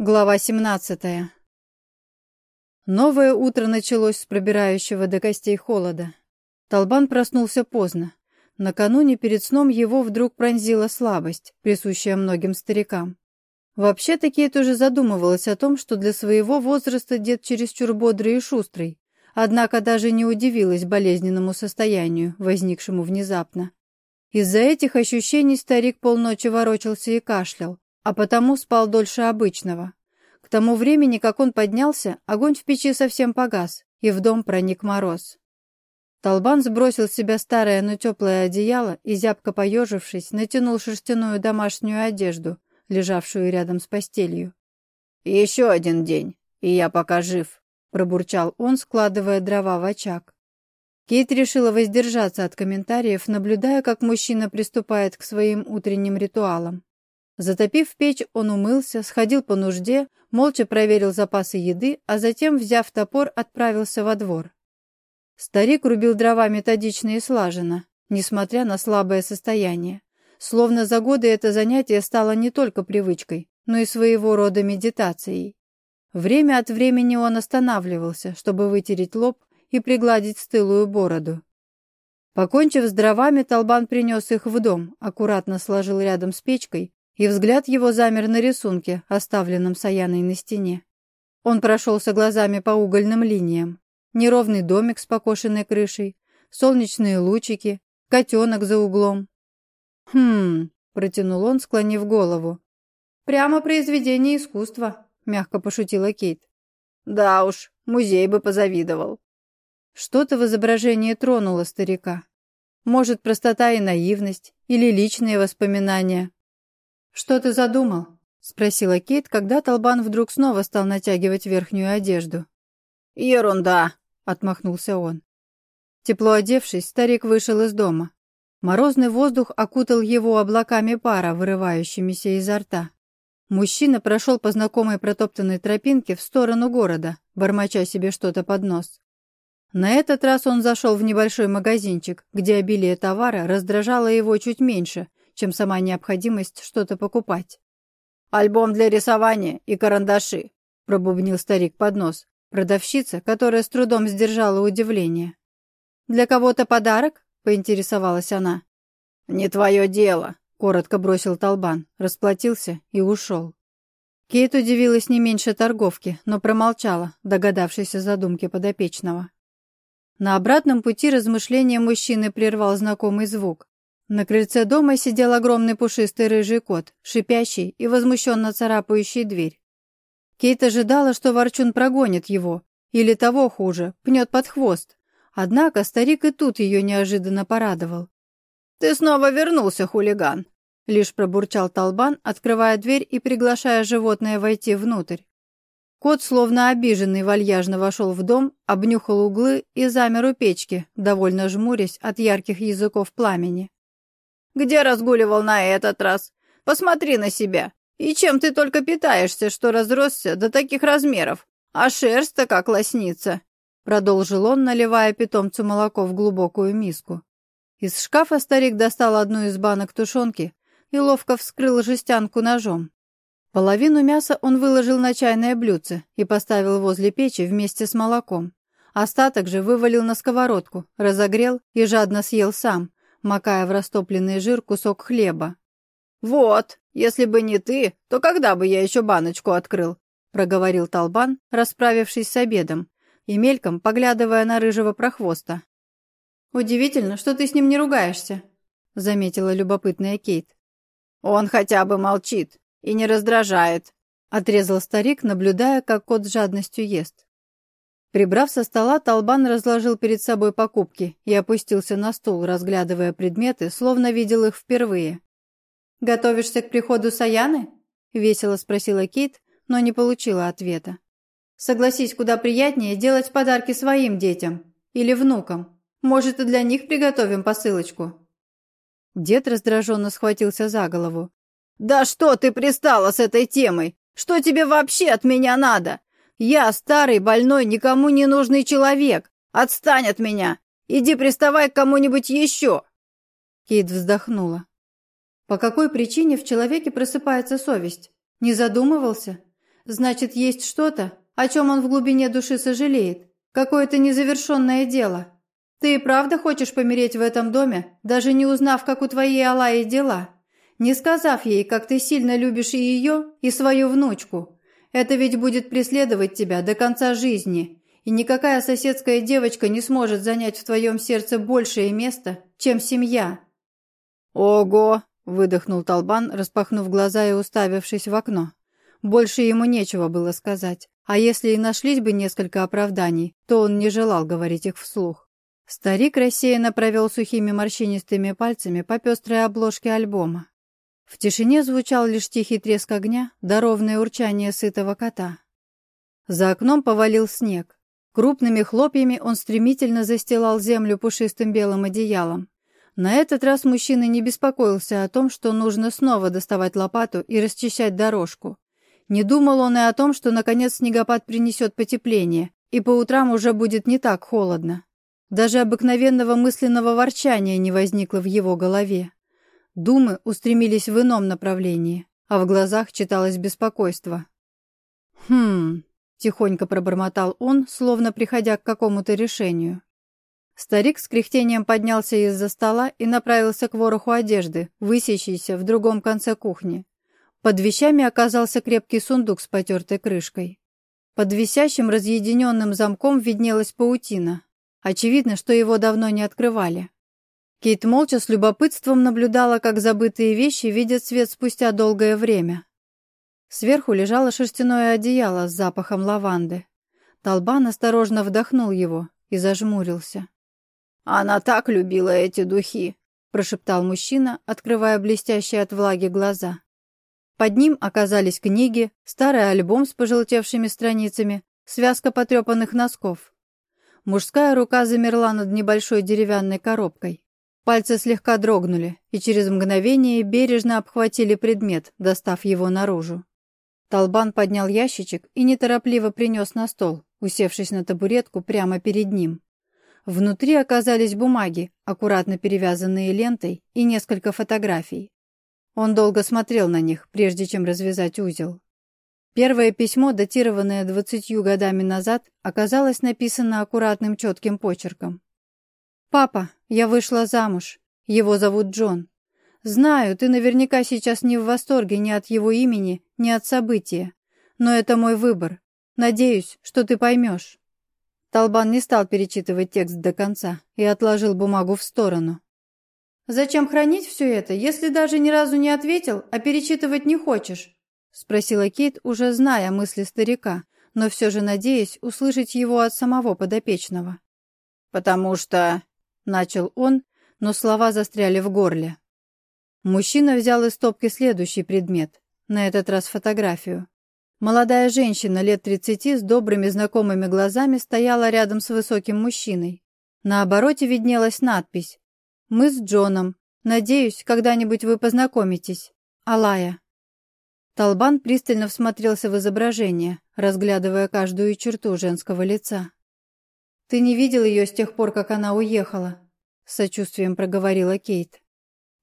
Глава 17. Новое утро началось с пробирающего до костей холода. Толбан проснулся поздно. Накануне перед сном его вдруг пронзила слабость, присущая многим старикам. Вообще-то Кейт уже задумывалась о том, что для своего возраста дед чересчур бодрый и шустрый, однако даже не удивилась болезненному состоянию, возникшему внезапно. Из-за этих ощущений старик полночи ворочался и кашлял, а потому спал дольше обычного. К тому времени, как он поднялся, огонь в печи совсем погас, и в дом проник мороз. Толбан сбросил с себя старое, но теплое одеяло и, зябко поежившись, натянул шерстяную домашнюю одежду, лежавшую рядом с постелью. «Еще один день, и я пока жив», — пробурчал он, складывая дрова в очаг. Кейт решила воздержаться от комментариев, наблюдая, как мужчина приступает к своим утренним ритуалам. Затопив печь, он умылся, сходил по нужде, молча проверил запасы еды, а затем, взяв топор, отправился во двор. Старик рубил дрова методично и слаженно, несмотря на слабое состояние. Словно за годы это занятие стало не только привычкой, но и своего рода медитацией. Время от времени он останавливался, чтобы вытереть лоб и пригладить стылую бороду. Покончив с дровами, Толбан принес их в дом, аккуратно сложил рядом с печкой и взгляд его замер на рисунке, оставленном Саяной на стене. Он прошелся глазами по угольным линиям. Неровный домик с покошенной крышей, солнечные лучики, котенок за углом. «Хм...» — протянул он, склонив голову. «Прямо произведение искусства», — мягко пошутила Кейт. «Да уж, музей бы позавидовал». Что-то в изображении тронуло старика. Может, простота и наивность, или личные воспоминания, «Что ты задумал?» — спросила Кейт, когда Толбан вдруг снова стал натягивать верхнюю одежду. «Ерунда!» — отмахнулся он. Тепло одевшись, старик вышел из дома. Морозный воздух окутал его облаками пара, вырывающимися изо рта. Мужчина прошел по знакомой протоптанной тропинке в сторону города, бормоча себе что-то под нос. На этот раз он зашел в небольшой магазинчик, где обилие товара раздражало его чуть меньше, чем сама необходимость что-то покупать. «Альбом для рисования и карандаши», — пробубнил старик под нос. Продавщица, которая с трудом сдержала удивление. «Для кого-то подарок?» — поинтересовалась она. «Не твое дело», — коротко бросил Толбан, расплатился и ушел. Кейт удивилась не меньше торговки, но промолчала, догадавшись о задумке подопечного. На обратном пути размышления мужчины прервал знакомый звук. На крыльце дома сидел огромный пушистый рыжий кот, шипящий и возмущенно царапающий дверь. Кейт ожидала, что Ворчун прогонит его, или того хуже, пнет под хвост. Однако старик и тут ее неожиданно порадовал. «Ты снова вернулся, хулиган!» Лишь пробурчал Толбан, открывая дверь и приглашая животное войти внутрь. Кот, словно обиженный, вальяжно вошел в дом, обнюхал углы и замер у печки, довольно жмурясь от ярких языков пламени. Где разгуливал на этот раз? Посмотри на себя. И чем ты только питаешься, что разросся до таких размеров? А шерсть-то как лоснится!» Продолжил он, наливая питомцу молоко в глубокую миску. Из шкафа старик достал одну из банок тушенки и ловко вскрыл жестянку ножом. Половину мяса он выложил на чайное блюдце и поставил возле печи вместе с молоком. Остаток же вывалил на сковородку, разогрел и жадно съел сам, макая в растопленный жир кусок хлеба. «Вот, если бы не ты, то когда бы я еще баночку открыл?» проговорил Толбан, расправившись с обедом и мельком поглядывая на рыжего прохвоста. «Удивительно, что ты с ним не ругаешься», заметила любопытная Кейт. «Он хотя бы молчит и не раздражает», отрезал старик, наблюдая, как кот с жадностью ест. Прибрав со стола, Толбан разложил перед собой покупки и опустился на стул, разглядывая предметы, словно видел их впервые. «Готовишься к приходу Саяны?» — весело спросила Кит, но не получила ответа. «Согласись, куда приятнее делать подарки своим детям или внукам. Может, и для них приготовим посылочку?» Дед раздраженно схватился за голову. «Да что ты пристала с этой темой? Что тебе вообще от меня надо? Я старый, больной, никому не нужный человек. Отстань от меня. Иди приставай к кому-нибудь еще. Кейт вздохнула. По какой причине в человеке просыпается совесть? Не задумывался? значит, есть что-то, о чем он в глубине души сожалеет. Какое-то незавершенное дело. Ты и правда хочешь помереть в этом доме, даже не узнав, как у твоей Алаи дела? Не сказав ей, как ты сильно любишь и ее, и свою внучку. Это ведь будет преследовать тебя до конца жизни, и никакая соседская девочка не сможет занять в твоем сердце большее место, чем семья». «Ого!» – выдохнул Толбан, распахнув глаза и уставившись в окно. Больше ему нечего было сказать, а если и нашлись бы несколько оправданий, то он не желал говорить их вслух. Старик рассеянно провел сухими морщинистыми пальцами по пестрой обложке альбома. В тишине звучал лишь тихий треск огня да ровное урчание сытого кота. За окном повалил снег. Крупными хлопьями он стремительно застилал землю пушистым белым одеялом. На этот раз мужчина не беспокоился о том, что нужно снова доставать лопату и расчищать дорожку. Не думал он и о том, что наконец снегопад принесет потепление, и по утрам уже будет не так холодно. Даже обыкновенного мысленного ворчания не возникло в его голове. Думы устремились в ином направлении, а в глазах читалось беспокойство. «Хм, Тихонько пробормотал он, словно приходя к какому-то решению. Старик с кряхтением поднялся из-за стола и направился к вороху одежды, высящейся в другом конце кухни. Под вещами оказался крепкий сундук с потертой крышкой. Под висящим разъединенным замком виднелась паутина. Очевидно, что его давно не открывали. Кейт молча с любопытством наблюдала, как забытые вещи видят свет спустя долгое время. Сверху лежало шерстяное одеяло с запахом лаванды. Толбан осторожно вдохнул его и зажмурился. «Она так любила эти духи!» – прошептал мужчина, открывая блестящие от влаги глаза. Под ним оказались книги, старый альбом с пожелтевшими страницами, связка потрепанных носков. Мужская рука замерла над небольшой деревянной коробкой. Пальцы слегка дрогнули и через мгновение бережно обхватили предмет, достав его наружу. Толбан поднял ящичек и неторопливо принес на стол, усевшись на табуретку прямо перед ним. Внутри оказались бумаги, аккуратно перевязанные лентой, и несколько фотографий. Он долго смотрел на них, прежде чем развязать узел. Первое письмо, датированное двадцатью годами назад, оказалось написано аккуратным четким почерком. «Папа, я вышла замуж. Его зовут Джон. Знаю, ты наверняка сейчас не в восторге ни от его имени, ни от события. Но это мой выбор. Надеюсь, что ты поймешь». Толбан не стал перечитывать текст до конца и отложил бумагу в сторону. «Зачем хранить все это, если даже ни разу не ответил, а перечитывать не хочешь?» — спросила Кейт, уже зная мысли старика, но все же надеясь услышать его от самого подопечного. «Потому что...» — начал он, но слова застряли в горле. Мужчина взял из стопки следующий предмет, на этот раз фотографию. Молодая женщина лет тридцати с добрыми знакомыми глазами стояла рядом с высоким мужчиной. На обороте виднелась надпись «Мы с Джоном. Надеюсь, когда-нибудь вы познакомитесь. Алая». Толбан пристально всмотрелся в изображение, разглядывая каждую черту женского лица. «Ты не видел ее с тех пор, как она уехала?» — с сочувствием проговорила Кейт.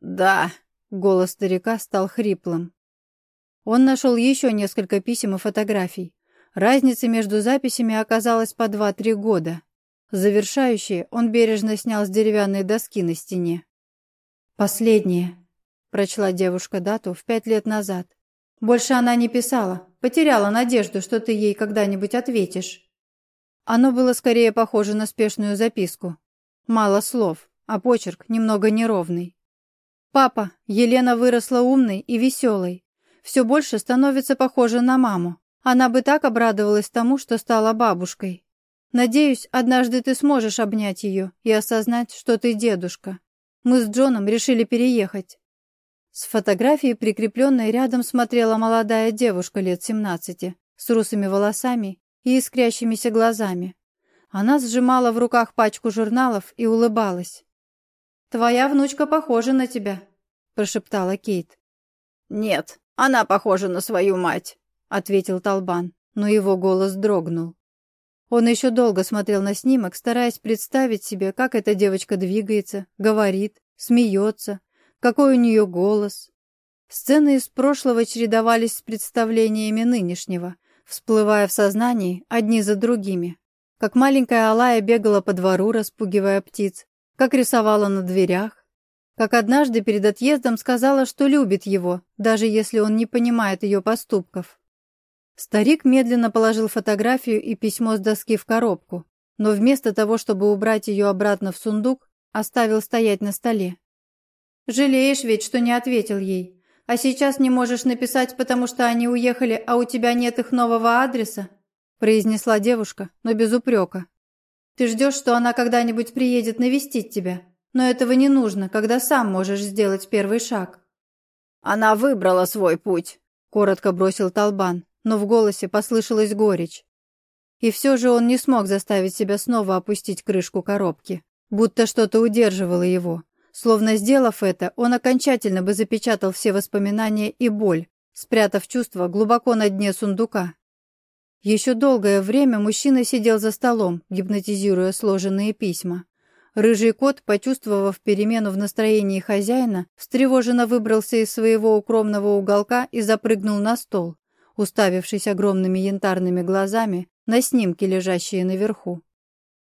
«Да», Голос старика стал хриплым. Он нашел еще несколько писем и фотографий. Разница между записями оказалась по два-три года. Завершающие он бережно снял с деревянной доски на стене. «Последнее», — прочла девушка дату в пять лет назад. «Больше она не писала, потеряла надежду, что ты ей когда-нибудь ответишь». Оно было скорее похоже на спешную записку. Мало слов, а почерк немного неровный. «Папа, Елена выросла умной и веселой. Все больше становится похожа на маму. Она бы так обрадовалась тому, что стала бабушкой. Надеюсь, однажды ты сможешь обнять ее и осознать, что ты дедушка. Мы с Джоном решили переехать». С фотографией, прикрепленной рядом, смотрела молодая девушка лет семнадцати, с русыми волосами и искрящимися глазами. Она сжимала в руках пачку журналов и улыбалась. «Твоя внучка похожа на тебя», — прошептала Кейт. «Нет, она похожа на свою мать», — ответил Толбан, но его голос дрогнул. Он еще долго смотрел на снимок, стараясь представить себе, как эта девочка двигается, говорит, смеется, какой у нее голос. Сцены из прошлого чередовались с представлениями нынешнего, всплывая в сознании одни за другими. Как маленькая Алая бегала по двору, распугивая птиц, как рисовала на дверях, как однажды перед отъездом сказала, что любит его, даже если он не понимает ее поступков. Старик медленно положил фотографию и письмо с доски в коробку, но вместо того, чтобы убрать ее обратно в сундук, оставил стоять на столе. «Жалеешь ведь, что не ответил ей. А сейчас не можешь написать, потому что они уехали, а у тебя нет их нового адреса?» произнесла девушка, но без упрека. «Ты ждешь, что она когда-нибудь приедет навестить тебя, но этого не нужно, когда сам можешь сделать первый шаг». «Она выбрала свой путь», — коротко бросил Толбан, но в голосе послышалась горечь. И все же он не смог заставить себя снова опустить крышку коробки, будто что-то удерживало его. Словно сделав это, он окончательно бы запечатал все воспоминания и боль, спрятав чувства глубоко на дне сундука. Еще долгое время мужчина сидел за столом, гипнотизируя сложенные письма. Рыжий кот, почувствовав перемену в настроении хозяина, встревоженно выбрался из своего укромного уголка и запрыгнул на стол, уставившись огромными янтарными глазами на снимки, лежащие наверху.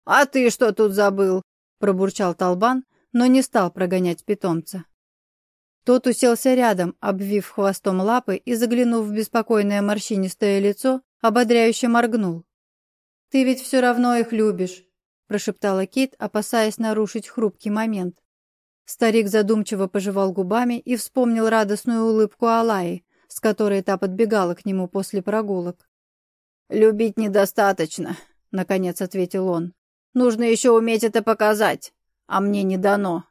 «А ты что тут забыл?» – пробурчал Толбан, но не стал прогонять питомца. Тот уселся рядом, обвив хвостом лапы и, заглянув в беспокойное морщинистое лицо, ободряюще моргнул. «Ты ведь все равно их любишь», – прошептала Кит, опасаясь нарушить хрупкий момент. Старик задумчиво пожевал губами и вспомнил радостную улыбку Алаи, с которой та подбегала к нему после прогулок. «Любить недостаточно», — наконец ответил он. «Нужно еще уметь это показать, а мне не дано».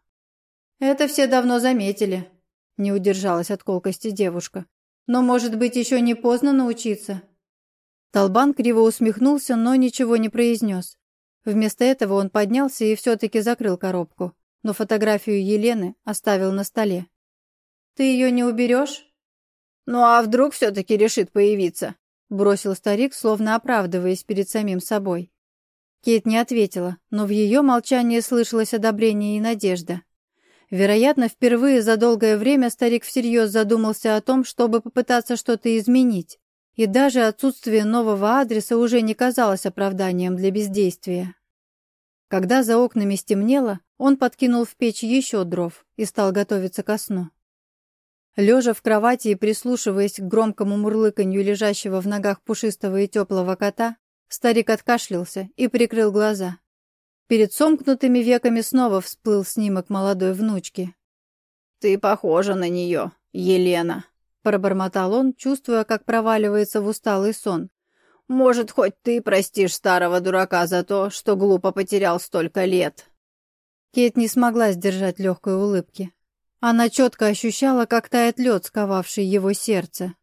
«Это все давно заметили», — не удержалась от колкости девушка. «Но, может быть, еще не поздно научиться?» Толбан криво усмехнулся, но ничего не произнес. Вместо этого он поднялся и все-таки закрыл коробку, но фотографию Елены оставил на столе. «Ты ее не уберешь?» «Ну а вдруг все-таки решит появиться?» бросил старик, словно оправдываясь перед самим собой. Кейт не ответила, но в ее молчании слышалось одобрение и надежда. Вероятно, впервые за долгое время старик всерьез задумался о том, чтобы попытаться что-то изменить, и даже отсутствие нового адреса уже не казалось оправданием для бездействия. Когда за окнами стемнело, он подкинул в печь еще дров и стал готовиться ко сну. Лежа в кровати и прислушиваясь к громкому мурлыканью лежащего в ногах пушистого и теплого кота, старик откашлялся и прикрыл глаза. Перед сомкнутыми веками снова всплыл снимок молодой внучки. «Ты похожа на нее, Елена», — пробормотал он, чувствуя, как проваливается в усталый сон. «Может, хоть ты простишь старого дурака за то, что глупо потерял столько лет?» Кейт не смогла сдержать легкой улыбки. Она четко ощущала, как тает лед, сковавший его сердце.